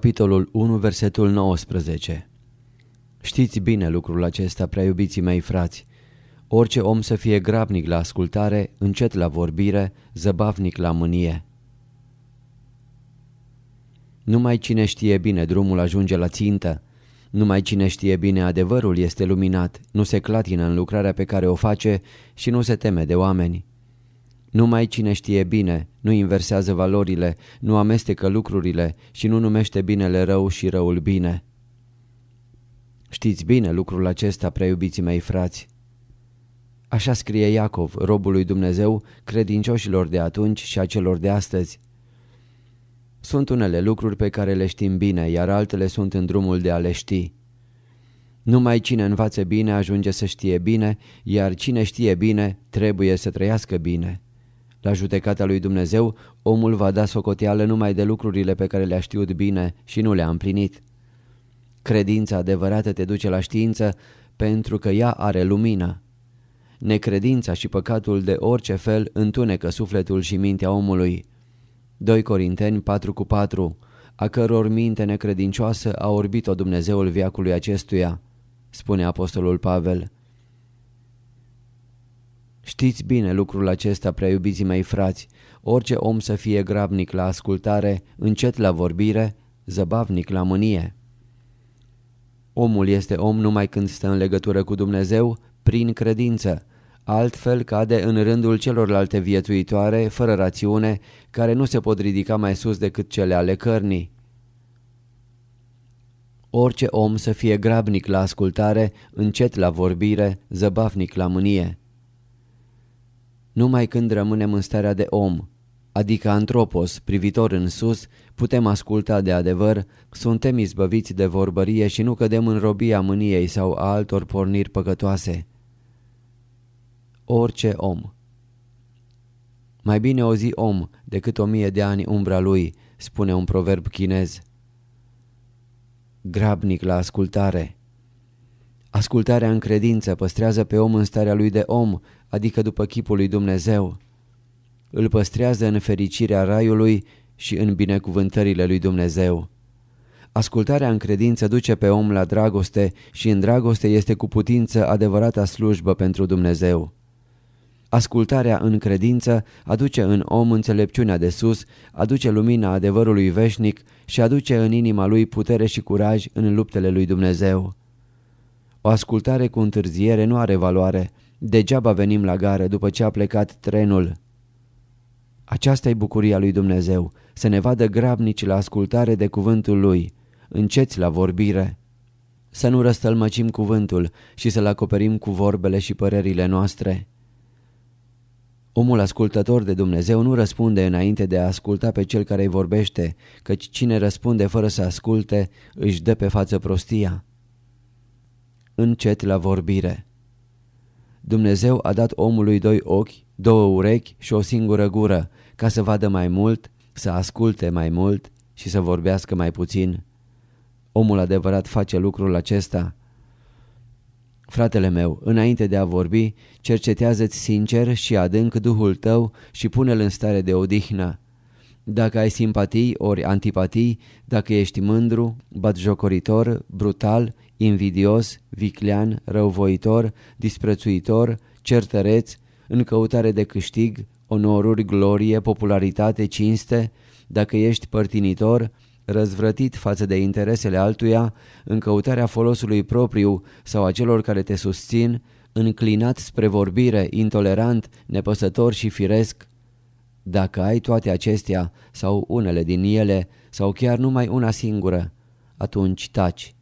Capitolul 1, versetul 19 Știți bine lucrul acesta, prea iubiții mei frați. Orice om să fie grabnic la ascultare, încet la vorbire, zăbavnic la mânie. Numai cine știe bine drumul ajunge la țintă. Numai cine știe bine adevărul este luminat, nu se clatină în lucrarea pe care o face și nu se teme de oameni. Numai cine știe bine, nu inversează valorile, nu amestecă lucrurile și nu numește binele rău și răul bine. Știți bine lucrul acesta, preiubiții mei frați. Așa scrie Iacov, robul lui Dumnezeu, credincioșilor de atunci și a celor de astăzi. Sunt unele lucruri pe care le știm bine, iar altele sunt în drumul de a le ști. Numai cine învață bine ajunge să știe bine, iar cine știe bine trebuie să trăiască bine. La judecata lui Dumnezeu, omul va da socoteală numai de lucrurile pe care le-a știut bine și nu le-a împlinit. Credința adevărată te duce la știință pentru că ea are lumină. Necredința și păcatul de orice fel întunecă sufletul și mintea omului. 2 Corinteni 4 cu 4 a căror minte necredincioasă a orbit-o Dumnezeul viacului acestuia, spune Apostolul Pavel. Știți bine lucrul acesta, prea iubiții mei frați, orice om să fie grabnic la ascultare, încet la vorbire, zăbavnic la mânie. Omul este om numai când stă în legătură cu Dumnezeu prin credință, altfel cade în rândul celorlalte viețuitoare, fără rațiune, care nu se pot ridica mai sus decât cele ale cărnii. Orice om să fie grabnic la ascultare, încet la vorbire, zăbavnic la mânie numai când rămânem în starea de om, adică antropos, privitor în sus, putem asculta de adevăr, suntem izbăviți de vorbărie și nu cădem în robia mâniei sau a altor porniri păcătoase. Orice om Mai bine o zi om decât o mie de ani umbra lui, spune un proverb chinez. Grabnic la ascultare Ascultarea în credință păstrează pe om în starea lui de om, adică după chipul lui Dumnezeu. Îl păstrează în fericirea raiului și în binecuvântările lui Dumnezeu. Ascultarea în credință duce pe om la dragoste și în dragoste este cu putință adevărata slujbă pentru Dumnezeu. Ascultarea în credință aduce în om înțelepciunea de sus, aduce lumina adevărului veșnic și aduce în inima lui putere și curaj în luptele lui Dumnezeu. O ascultare cu întârziere nu are valoare. Degeaba venim la gare după ce a plecat trenul. Aceasta e bucuria lui Dumnezeu, să ne vadă grabnici la ascultare de cuvântul Lui, înceți la vorbire. Să nu răstălmăcim cuvântul și să-l acoperim cu vorbele și părerile noastre. Omul ascultător de Dumnezeu nu răspunde înainte de a asculta pe cel care îi vorbește, căci cine răspunde fără să asculte își dă pe față prostia încet la vorbire. Dumnezeu a dat omului doi ochi, două urechi și o singură gură, ca să vadă mai mult, să asculte mai mult și să vorbească mai puțin. Omul adevărat face lucrul acesta. Fratele meu, înainte de a vorbi, cercetează-ți sincer și adânc Duhul tău și pune-l în stare de odihnă. Dacă ai simpatii ori antipatii, dacă ești mândru, batjocoritor, brutal, invidios, viclean, răuvoitor, disprețuitor, certăreț, în căutare de câștig, onoruri, glorie, popularitate, cinste, dacă ești părtinitor, răzvrătit față de interesele altuia, în căutarea folosului propriu sau a celor care te susțin, înclinat spre vorbire, intolerant, nepăsător și firesc, dacă ai toate acestea sau unele din ele sau chiar numai una singură, atunci taci.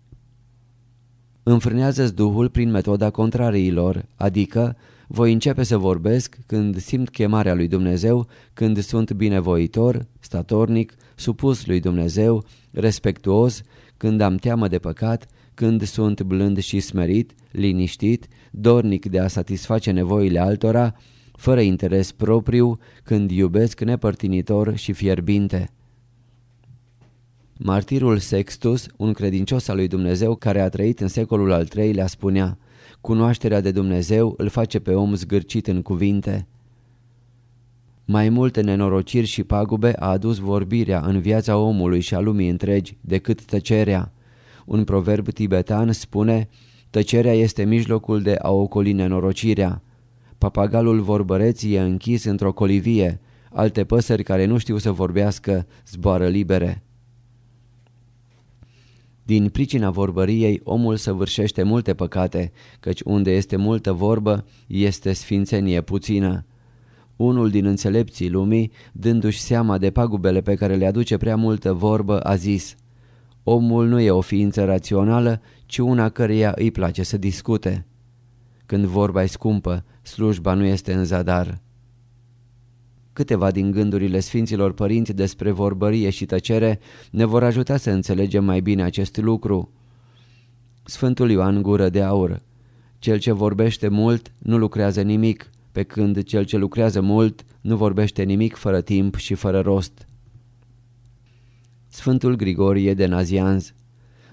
Înfrânează-ți Duhul prin metoda contrariilor, adică voi începe să vorbesc când simt chemarea lui Dumnezeu, când sunt binevoitor, statornic, supus lui Dumnezeu, respectuos, când am teamă de păcat, când sunt blând și smerit, liniștit, dornic de a satisface nevoile altora, fără interes propriu, când iubesc nepărtinitor și fierbinte. Martirul Sextus, un credincios al lui Dumnezeu care a trăit în secolul al III-lea, spunea Cunoașterea de Dumnezeu îl face pe om zgârcit în cuvinte. Mai multe nenorociri și pagube a adus vorbirea în viața omului și a lumii întregi decât tăcerea. Un proverb tibetan spune, tăcerea este mijlocul de a ocoli nenorocirea. Papagalul vorbăreț e închis într-o colivie, alte păsări care nu știu să vorbească zboară libere. Din pricina vorbăriei, omul săvârșește multe păcate, căci unde este multă vorbă, este sfințenie puțină. Unul din înțelepții lumii, dându-și seama de pagubele pe care le aduce prea multă vorbă, a zis Omul nu e o ființă rațională, ci una căreia îi place să discute. Când vorba e scumpă, slujba nu este în zadar. Câteva din gândurile Sfinților Părinți despre vorbărie și tăcere ne vor ajuta să înțelegem mai bine acest lucru. Sfântul Ioan Gură de Aur Cel ce vorbește mult nu lucrează nimic, pe când cel ce lucrează mult nu vorbește nimic fără timp și fără rost. Sfântul Grigorie de Nazianz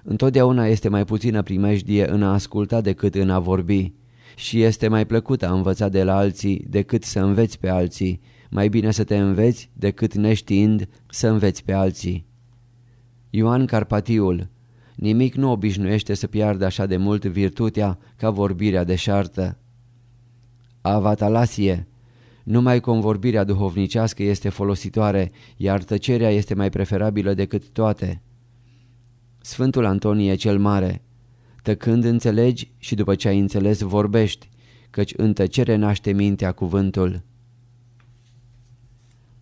Întotdeauna este mai puțină primejdie în a asculta decât în a vorbi și este mai plăcut a învăța de la alții decât să înveți pe alții, mai bine să te înveți decât neștiind să înveți pe alții. Ioan Carpatiul Nimic nu obișnuiește să piardă așa de mult virtutea ca vorbirea deșartă. Avatalasie Numai convorbirea duhovnicească este folositoare, iar tăcerea este mai preferabilă decât toate. Sfântul Antonie cel Mare Tăcând înțelegi și după ce ai înțeles vorbești, căci în tăcere naște mintea cuvântul.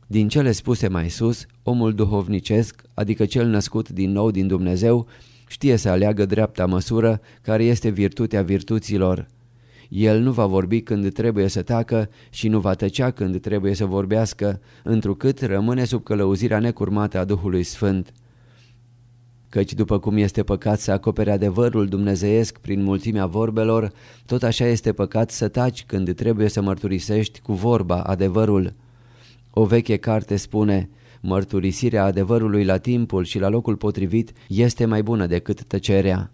Din cele spuse mai sus, omul duhovnicesc, adică cel născut din nou din Dumnezeu, știe să aleagă dreapta măsură care este virtutea virtuților. El nu va vorbi când trebuie să tacă și nu va tăcea când trebuie să vorbească, întrucât rămâne sub călăuzirea necurmată a Duhului Sfânt. Căci după cum este păcat să acopere adevărul dumnezeiesc prin mulțimea vorbelor, tot așa este păcat să taci când trebuie să mărturisești cu vorba adevărul. O veche carte spune, mărturisirea adevărului la timpul și la locul potrivit este mai bună decât tăcerea.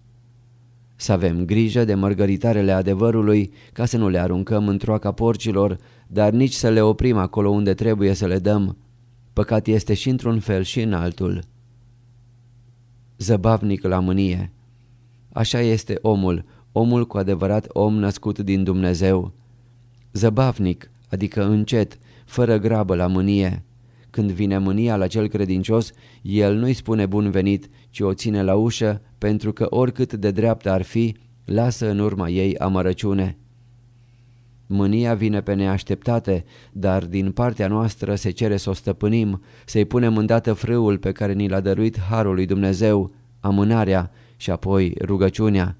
Să avem grijă de mărgăritarele adevărului ca să nu le aruncăm în troaca porcilor, dar nici să le oprim acolo unde trebuie să le dăm. Păcat este și într-un fel și în altul. Zăbavnic la mânie Așa este omul, omul cu adevărat om născut din Dumnezeu. Zăbavnic, adică încet, fără grabă la mânie. Când vine mânia la cel credincios, el nu-i spune bun venit, ci o ține la ușă, pentru că oricât de dreaptă ar fi, lasă în urma ei amărăciune. Mânia vine pe neașteptate, dar din partea noastră se cere să o stăpânim, să-i punem îndată frâul pe care ni l-a dăruit Harul lui Dumnezeu, amânarea și apoi rugăciunea.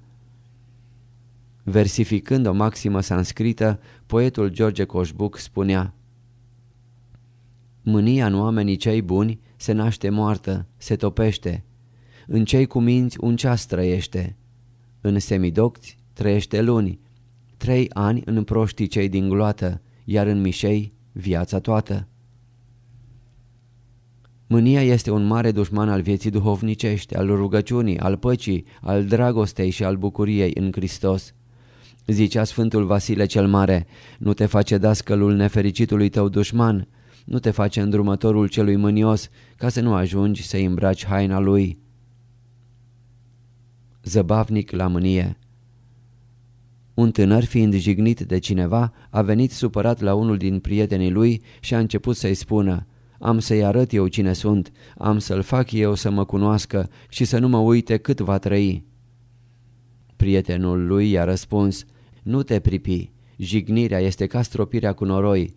Versificând o maximă sanscrită, poetul George Coșbuc spunea Mânia în oamenii cei buni se naște moartă, se topește. În cei cu minți un ceas trăiește. În semidocți trăiește luni. Trei ani în proștii cei din gloată, iar în mișei viața toată. Mânia este un mare dușman al vieții duhovnicești, al rugăciunii, al păcii, al dragostei și al bucuriei în Hristos. Zicea Sfântul Vasile cel Mare, nu te face dascălul nefericitului tău dușman, nu te face îndrumătorul celui mânios ca să nu ajungi să îmbraci haina lui. Zăbavnic la mânie Un tânăr fiind jignit de cineva a venit supărat la unul din prietenii lui și a început să-i spună Am să-i arăt eu cine sunt, am să-l fac eu să mă cunoască și să nu mă uite cât va trăi. Prietenul lui i-a răspuns Nu te pripi, jignirea este ca stropirea cu noroi,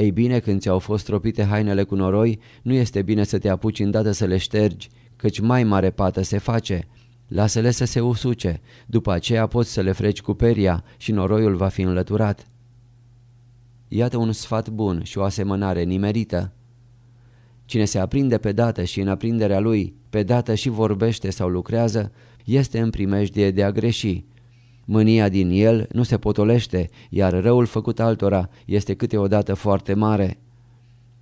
ei bine, când ți-au fost tropite hainele cu noroi, nu este bine să te apuci îndată să le ștergi, căci mai mare pată se face. Lasă-le să se usuce, după aceea poți să le freci cu peria și noroiul va fi înlăturat. Iată un sfat bun și o asemănare nimerită. Cine se aprinde pe dată și în aprinderea lui, pe dată și vorbește sau lucrează, este în primejdie de a greși, Mânia din el nu se potolește, iar răul făcut altora este câteodată foarte mare.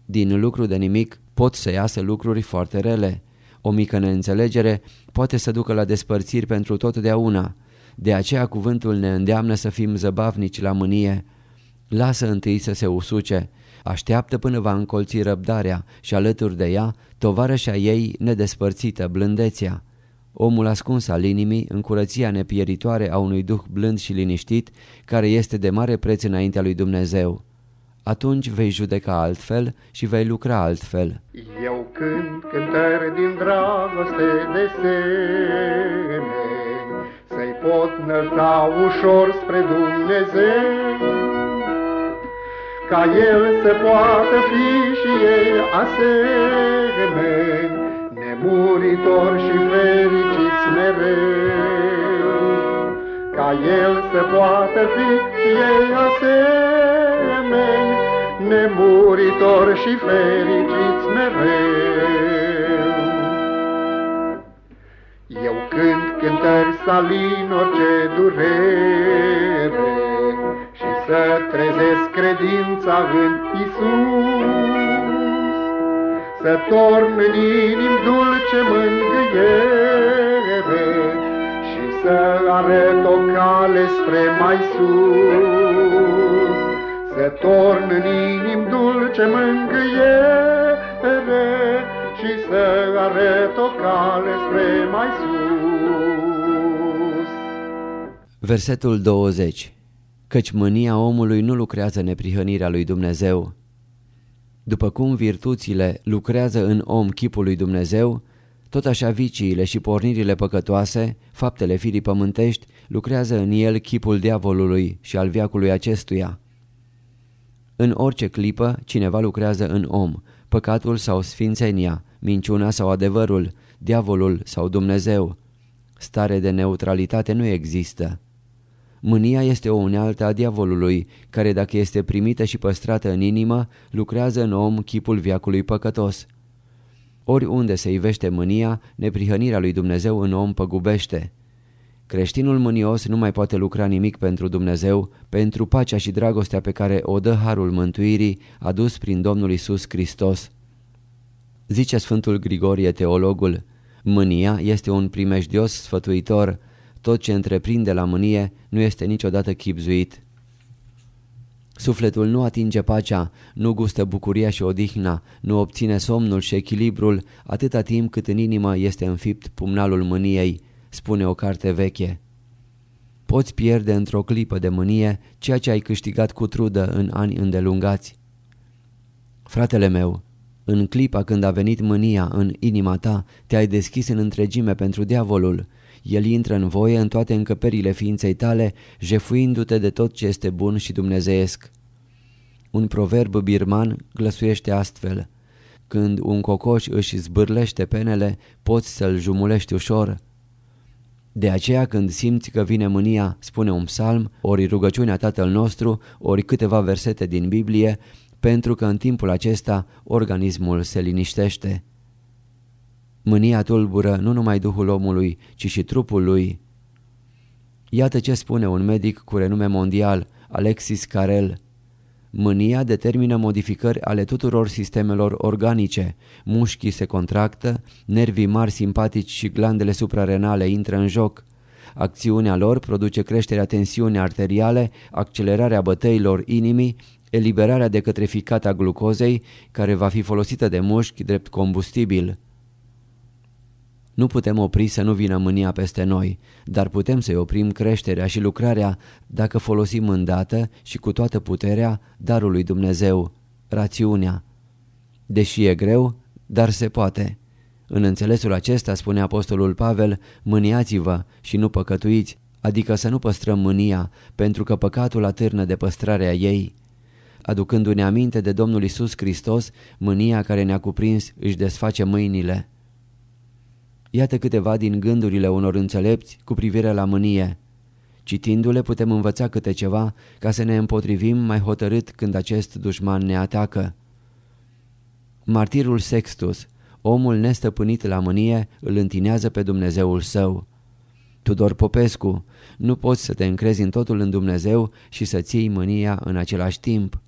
Din lucru de nimic pot să iasă lucruri foarte rele. O mică neînțelegere poate să ducă la despărțiri pentru totdeauna. De aceea cuvântul ne îndeamnă să fim zăbavnici la mânie. Lasă întâi să se usuce, Așteaptă până va încolți răbdarea și alături de ea tovarășa ei nedespărțită, blândețea. Omul ascuns al inimii în curăția nepieritoare a unui duh blând și liniștit care este de mare preț înaintea lui Dumnezeu. Atunci vei judeca altfel și vei lucra altfel. Eu cânt cântări din dragoste de semeni, Să-i pot nălța ușor spre Dumnezeu, ca el să poată fi și ei asemeni, nemuritor și fericiți mereu. Ca el să poată fi și ei asemeni, nemuritor și fericiți mereu. Eu cânt cântări salin orice durere, să trezesc credința în Isus, să torn în inim dulce mângâiere și să arăt o cale spre mai sus. Să torn în inim dulce mângâiere și să arăt o cale spre mai sus. Versetul 20 căci mânia omului nu lucrează neprihănirea lui Dumnezeu. După cum virtuțile lucrează în om chipul lui Dumnezeu, tot așa viciile și pornirile păcătoase, faptele firii pământești, lucrează în el chipul diavolului și al viacului acestuia. În orice clipă, cineva lucrează în om, păcatul sau sfințenia, minciuna sau adevărul, diavolul sau Dumnezeu. Stare de neutralitate nu există. Mânia este o unealtă a diavolului, care dacă este primită și păstrată în inimă, lucrează în om chipul viacului păcătos. Oriunde se ivește mânia, neprihănirea lui Dumnezeu în om păgubește. Creștinul mânios nu mai poate lucra nimic pentru Dumnezeu, pentru pacea și dragostea pe care o dă harul mântuirii adus prin Domnul Isus Hristos. Zice Sfântul Grigorie teologul, mânia este un primejdios sfătuitor, tot ce întreprinde la mânie nu este niciodată chipzuit. Sufletul nu atinge pacea, nu gustă bucuria și odihna, nu obține somnul și echilibrul atâta timp cât în inimă este înfipt pumnalul mâniei, spune o carte veche. Poți pierde într-o clipă de mânie ceea ce ai câștigat cu trudă în ani îndelungați. Fratele meu, în clipa când a venit mânia în inima ta, te-ai deschis în întregime pentru diavolul el intră în voie în toate încăperile ființei tale, jefuindu-te de tot ce este bun și dumnezeiesc. Un proverb birman glăsuiește astfel. Când un cocoș își zbârlește penele, poți să-l jumulești ușor. De aceea când simți că vine mânia, spune un psalm, ori rugăciunea Tatăl nostru, ori câteva versete din Biblie, pentru că în timpul acesta organismul se liniștește. Mânia tulbură nu numai duhul omului, ci și trupul lui. Iată ce spune un medic cu renume mondial, Alexis Carel. Mânia determină modificări ale tuturor sistemelor organice, mușchii se contractă, nervii mari simpatici și glandele suprarenale intră în joc. Acțiunea lor produce creșterea tensiunii arteriale, accelerarea bătăilor inimii, eliberarea de către ficata glucozei, care va fi folosită de mușchi drept combustibil. Nu putem opri să nu vină mânia peste noi, dar putem să-i oprim creșterea și lucrarea dacă folosim îndată și cu toată puterea darul lui Dumnezeu, rațiunea. Deși e greu, dar se poate. În înțelesul acesta, spune Apostolul Pavel, mâniați-vă și nu păcătuiți, adică să nu păstrăm mânia, pentru că păcatul atârnă de păstrarea ei. Aducându-ne aminte de Domnul Isus Hristos, mânia care ne-a cuprins își desface mâinile. Iată câteva din gândurile unor înțelepți cu privire la mânie. Citindu-le putem învăța câte ceva ca să ne împotrivim mai hotărât când acest dușman ne atacă. Martirul Sextus, omul nestăpânit la mânie, îl întinează pe Dumnezeul său. Tudor Popescu, nu poți să te încrezi în totul în Dumnezeu și să ții mânia în același timp.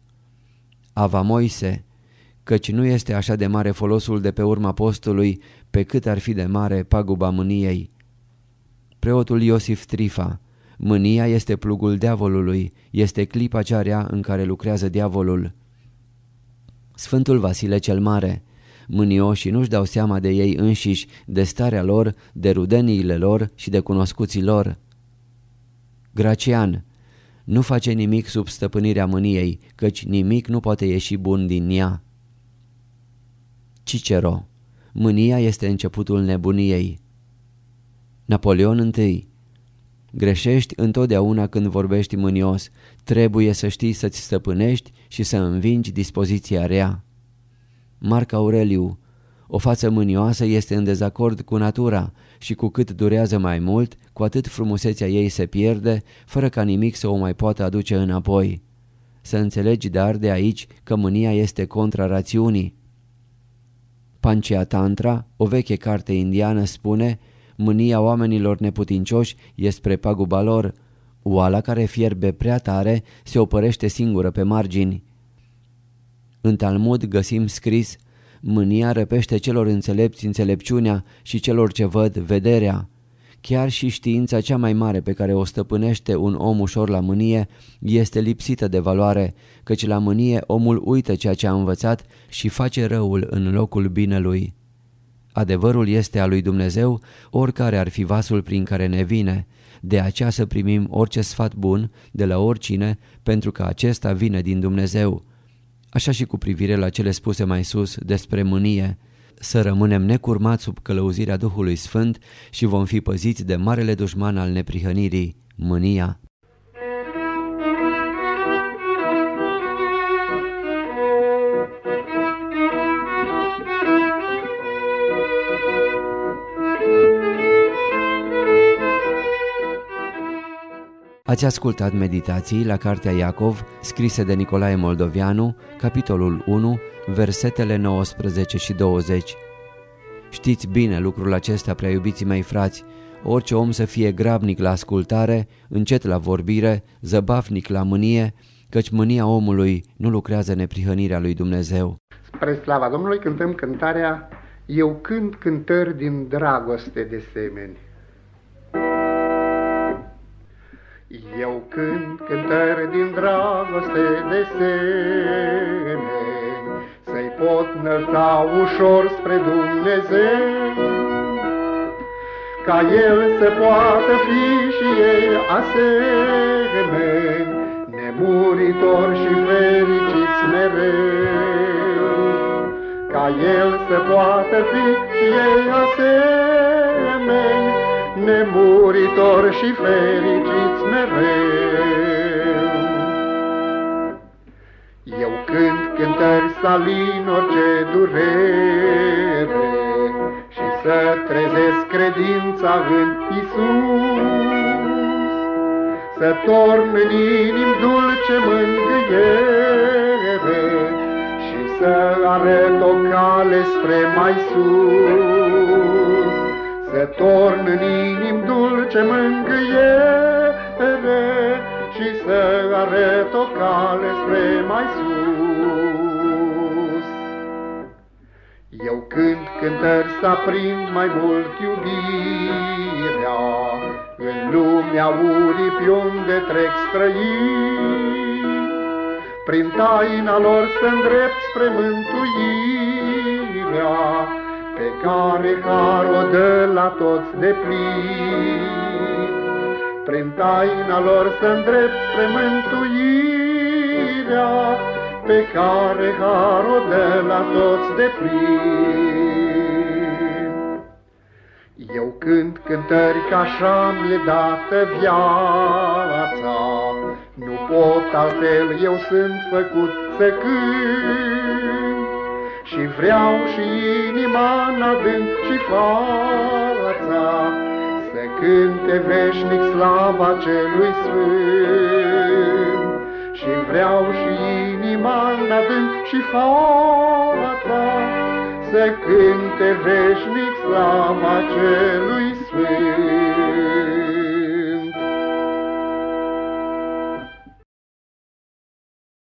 Ava Moise, căci nu este așa de mare folosul de pe urma postului pe cât ar fi de mare paguba mâniei. Preotul Iosif Trifa Mânia este plugul diavolului, este clipa cea rea în care lucrează diavolul. Sfântul Vasile cel Mare Mânioșii nu-și dau seama de ei înșiși, de starea lor, de rudeniile lor și de cunoscuții lor. Gracian Nu face nimic sub stăpânirea mâniei, căci nimic nu poate ieși bun din ea. Cicero Mânia este începutul nebuniei. Napoleon I Greșești întotdeauna când vorbești mânios, trebuie să știi să-ți stăpânești și să învingi dispoziția rea. Marc Aureliu O față mânioasă este în dezacord cu natura și cu cât durează mai mult, cu atât frumusețea ei se pierde, fără ca nimic să o mai poată aduce înapoi. Să înțelegi dar de aici că mânia este contra rațiunii. Pancia Tantra, o veche carte indiană, spune Mânia oamenilor neputincioși e spre paguba lor. Oala care fierbe prea tare se opărește singură pe margini. În Talmud găsim scris Mânia răpește celor înțelepți înțelepciunea și celor ce văd vederea. Chiar și știința cea mai mare pe care o stăpânește un om ușor la mânie este lipsită de valoare, căci la mânie omul uită ceea ce a învățat și face răul în locul binelui. Adevărul este a lui Dumnezeu, oricare ar fi vasul prin care ne vine, de aceea să primim orice sfat bun de la oricine, pentru că acesta vine din Dumnezeu. Așa și cu privire la cele spuse mai sus despre mânie, să rămânem necurmați sub călăuzirea Duhului Sfânt și vom fi păziți de marele dușman al neprihănirii, mânia. Ați ascultat meditații la Cartea Iacov, scrise de Nicolae Moldovianu, capitolul 1, versetele 19 și 20. Știți bine lucrul acesta, prea iubiții mei frați, orice om să fie grabnic la ascultare, încet la vorbire, zăbafnic la mânie, căci mânia omului nu lucrează neprihănirea lui Dumnezeu. Spre slava Domnului cântăm cântarea Eu cânt cântări din dragoste de semeni. Eu cânt cântări din dragoste de semeni, Să-i pot înălța ușor spre Dumnezeu, Ca El să poată fi și ei asemeni, Nemuritor și fericiți mereu. Ca El să poată fi și ei asemeni, nemuritor și fericiți mereu. Eu cânt cântări salin orice durere și să trezesc credința în Isus, să torn în inim dulce mângâiere și să arăt o cale spre mai sus să torn în inim dulce mângâiere și să arăt o cale spre mai sus. Eu cânt cântări să aprind mai mult iubirea, în lumea uripi unde trec străini, prin taina lor să îndrept spre mântuirea, pe care har o dă la toți de plin. Prin taina lor să îndrept spre mântuirea, pe care har o dă la toți de plin. Eu cânt cântări ca așa mi-e dată viața, nu pot altfel, eu sunt făcut să cânt. Și vreau și inima în adânc și fața Să cânte veșnic slava celui sfânt. Și vreau și inima în adânc și fața Să cânte veșnic slava celui sfânt.